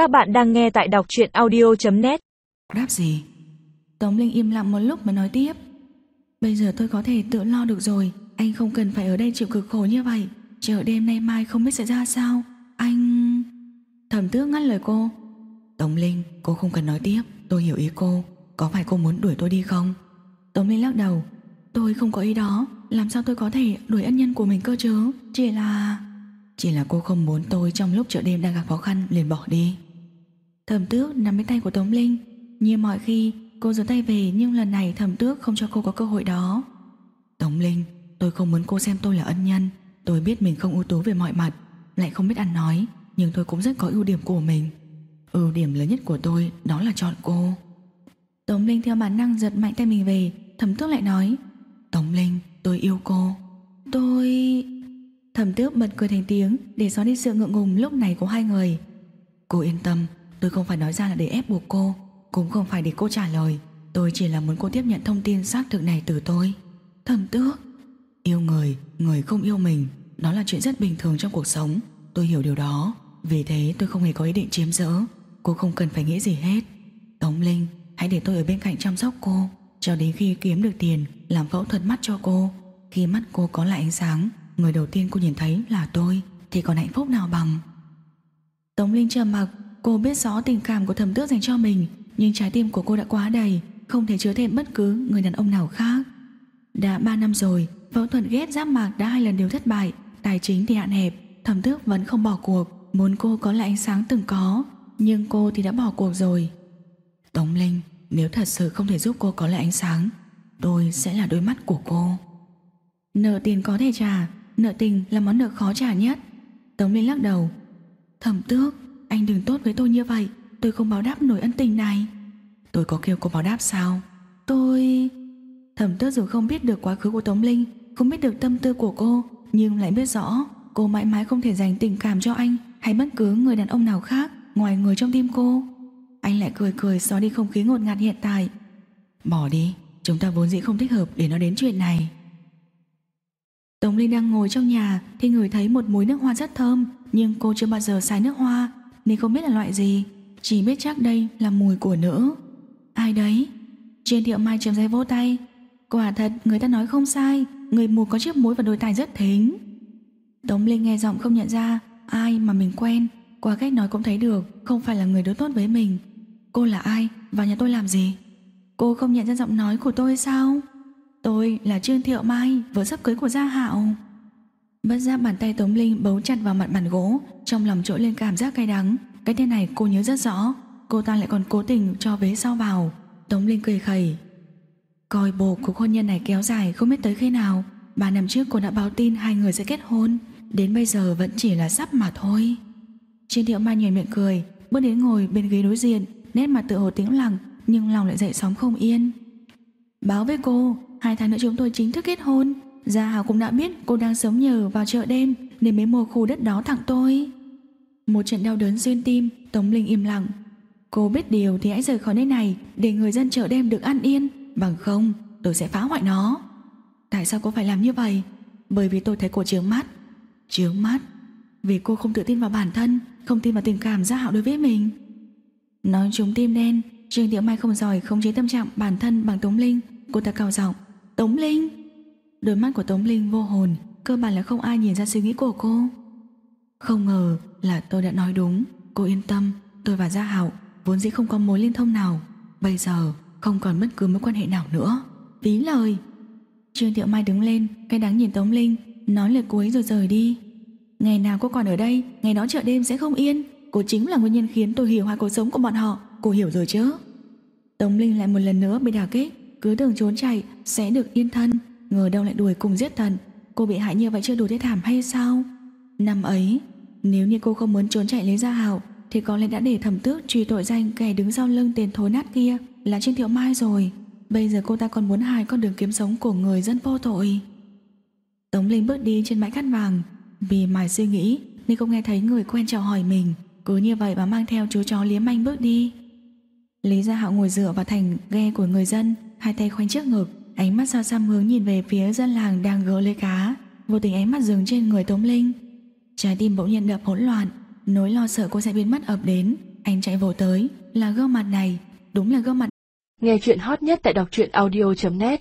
Các bạn đang nghe tại đọc chuyện audio.net Đáp gì? Tống Linh im lặng một lúc mới nói tiếp. Bây giờ tôi có thể tự lo được rồi. Anh không cần phải ở đây chịu cực khổ như vậy. Chợ đêm nay mai không biết sẽ ra sao. Anh... Thẩm tước ngắt lời cô. Tống Linh, cô không cần nói tiếp. Tôi hiểu ý cô. Có phải cô muốn đuổi tôi đi không? Tống Linh lắc đầu. Tôi không có ý đó. Làm sao tôi có thể đuổi ân nhân của mình cơ chứ? Chỉ là... Chỉ là cô không muốn tôi trong lúc chợ đêm đang gặp khó khăn liền bỏ đi. Thẩm tước nắm lấy tay của Tống Linh. Như mọi khi, cô giơ tay về Nhưng lần này thẩm tước không cho cô có cơ hội đó. Tống Linh, Tôi không muốn cô xem tôi là ân nhân. Tôi biết mình không ưu tú về mọi mặt, Lại không biết ăn nói, Nhưng tôi cũng rất có ưu điểm của mình. Ưu điểm lớn nhất của tôi đó là chọn cô. Tống Linh theo bản năng giật mạnh tay mình về. Thẩm tước lại nói, Tống Linh, tôi yêu cô. Tôi... Thẩm tước bật cười thành tiếng Để xóa đi sự ngượng ngùng lúc này của hai người. Cô yên tâm Tôi không phải nói ra là để ép buộc cô Cũng không phải để cô trả lời. Tôi chỉ là muốn cô tiếp nhận thông tin xác thực này từ tôi. Thầm tước. Yêu người, người không yêu mình Đó là chuyện rất bình thường trong cuộc sống. Tôi hiểu điều đó. Vì thế tôi không hề có ý định chiếm giữ. Cô không cần phải nghĩ gì hết. Tống Linh, hãy để tôi ở bên cạnh chăm sóc cô. Cho đến khi kiếm được tiền Làm phẫu thuật mắt cho cô. Khi mắt cô có lại ánh sáng Người đầu tiên cô nhìn thấy là tôi. Thì còn hạnh phúc nào bằng? Tống Linh trầm mặc. Cô biết rõ tình cảm của thẩm tước dành cho mình, Nhưng trái tim của cô đã quá đầy, Không thể chứa thêm bất cứ người đàn ông nào khác. Đã 3 năm rồi Phẫu thuật ghép giáp mạc đã hai lần đều thất bại, Tài chính thì hạn hẹp, Thẩm tước vẫn không bỏ cuộc, Muốn cô có lại ánh sáng từng có, Nhưng cô thì đã bỏ cuộc rồi. Tống Linh, Nếu thật sự không thể giúp cô có lại ánh sáng, Tôi sẽ là đôi mắt của cô. Nợ tiền có thể trả, Nợ tình là món nợ khó trả nhất. Tống Linh lắc đầu. Thẩm tước anh đừng tốt với tôi như vậy. Tôi không báo đáp nổi ân tình này. Tôi có kêu cô báo đáp sao? Tôi... Thẩm tước dù không biết được quá khứ của Tống Linh Không biết được tâm tư của cô Nhưng lại biết rõ Cô mãi mãi không thể dành tình cảm cho anh Hay bất cứ người đàn ông nào khác Ngoài người trong tim cô. Anh lại cười cười xóa đi không khí ngột ngạt hiện tại. Bỏ đi Chúng ta vốn dĩ không thích hợp để nói đến chuyện này. Tống Linh đang ngồi trong nhà Thì ngửi thấy một mùi nước hoa rất thơm Nhưng cô chưa bao giờ xài nước hoa nên không biết là loại gì. Chỉ biết chắc đây là mùi của nữ. Ai đấy? Trên thiệu mai chấm dây vỗ tay. Quả thật, người ta nói không sai. Người mù có chiếc mũi và đôi tai rất thính. Tống Linh nghe giọng không nhận ra Ai mà mình quen. Qua cách nói cũng thấy được, Không phải là người đối tốt với mình. Cô là ai? Và nhà tôi làm gì? Cô không nhận ra giọng nói của tôi sao? Tôi là Trương Thiệu Mai, Vợ sắp cưới của Gia Hạo. Bất giác bàn tay Tống Linh bấu chặt vào mặt bàn gỗ, Trong lòng trỗi lên cảm giác cay đắng. Cái tên này cô nhớ rất rõ, Cô ta lại còn cố tình cho vế sau vào. Tống Linh cười khẩy. Coi bộ cuộc hôn nhân này kéo dài không biết tới khi nào, Ba năm trước cô đã báo tin hai người sẽ kết hôn. Đến bây giờ vẫn chỉ là sắp mà thôi. Trên Thiệu Mai nhảy miệng cười, Bước đến ngồi bên ghế đối diện, Nét mặt tự hồ tĩnh lặng, Nhưng lòng lại dậy sóng không yên. Báo với cô, Hai tháng nữa chúng tôi chính thức kết hôn. Gia Hào cũng đã biết cô đang sống nhờ vào chợ đêm Nên mới mua khu đất đó tặng tôi. Một trận đau đớn xuyên tim, Tống Linh im lặng. Cô biết điều thì hãy rời khỏi nơi này Để người dân chợ đêm được an yên. Bằng không, tôi sẽ phá hoại nó. Tại sao cô phải làm như vậy? Bởi vì tôi thấy cô trướng mắt. Trướng mắt? Vì cô không tự tin vào bản thân, Không tin vào tình cảm Gia Hạo đối với mình. Nói chúng tim đen, Trương Tiểu Mai không giỏi không chế tâm trạng bản thân bằng Tống Linh. Cô ta cao giọng, Tống Linh! Đôi mắt của Tống Linh vô hồn, Cơ bản là không ai nhìn ra suy nghĩ của cô. Không ngờ là tôi đã nói đúng. Cô yên tâm, Tôi và Gia Hạo vốn dĩ không có mối liên thông nào. Bây giờ không còn bất cứ mối quan hệ nào nữa. Phí lời. Trương Thiệu Mai đứng lên, Cái đáng nhìn Tống Linh, Nói lời cuối rồi rời đi. Ngày nào cô còn ở đây, Ngày đó chợ đêm sẽ không yên. Cô chính là nguyên nhân khiến tôi hiểu hai cuộc sống của bọn họ. Cô hiểu rồi chứ? Tống Linh lại một lần nữa bị đả kích, Cứ tưởng trốn chạy sẽ được yên thân. Ngờ đâu lại đuổi cùng giết thần, Cô bị hại như vậy chưa đủ thế thảm hay sao? Năm ấy Nếu như cô không muốn trốn chạy lấy gia hào Thì có lẽ đã để thẩm tước truy tội danh Kẻ đứng sau lưng tên thối nát kia Là Trương Thiệu Mai rồi. Bây giờ cô ta còn muốn hại con đường kiếm sống của người dân vô tội. Tống Linh bước đi trên bãi cát vàng. Vì mải suy nghĩ Nên không nghe thấy người quen chào hỏi mình. Cứ như vậy mà mang theo chú chó liếm anh bước đi. Lý Gia Hạo ngồi dựa vào thành ghe của người dân Hai tay khoanh trước ngực. Ánh mắt sao xăm hướng nhìn về phía dân làng đang gỡ lấy cá. Vô tình ánh mắt dừng trên người Tống Linh. Trái tim bỗng nhiên đập hỗn loạn, Nỗi lo sợ cô sẽ biến mất ập đến. Anh chạy vội tới. Là gương mặt này. Đúng là gương mặt Nghe chuyện hot nhất tại đọc truyện audio.net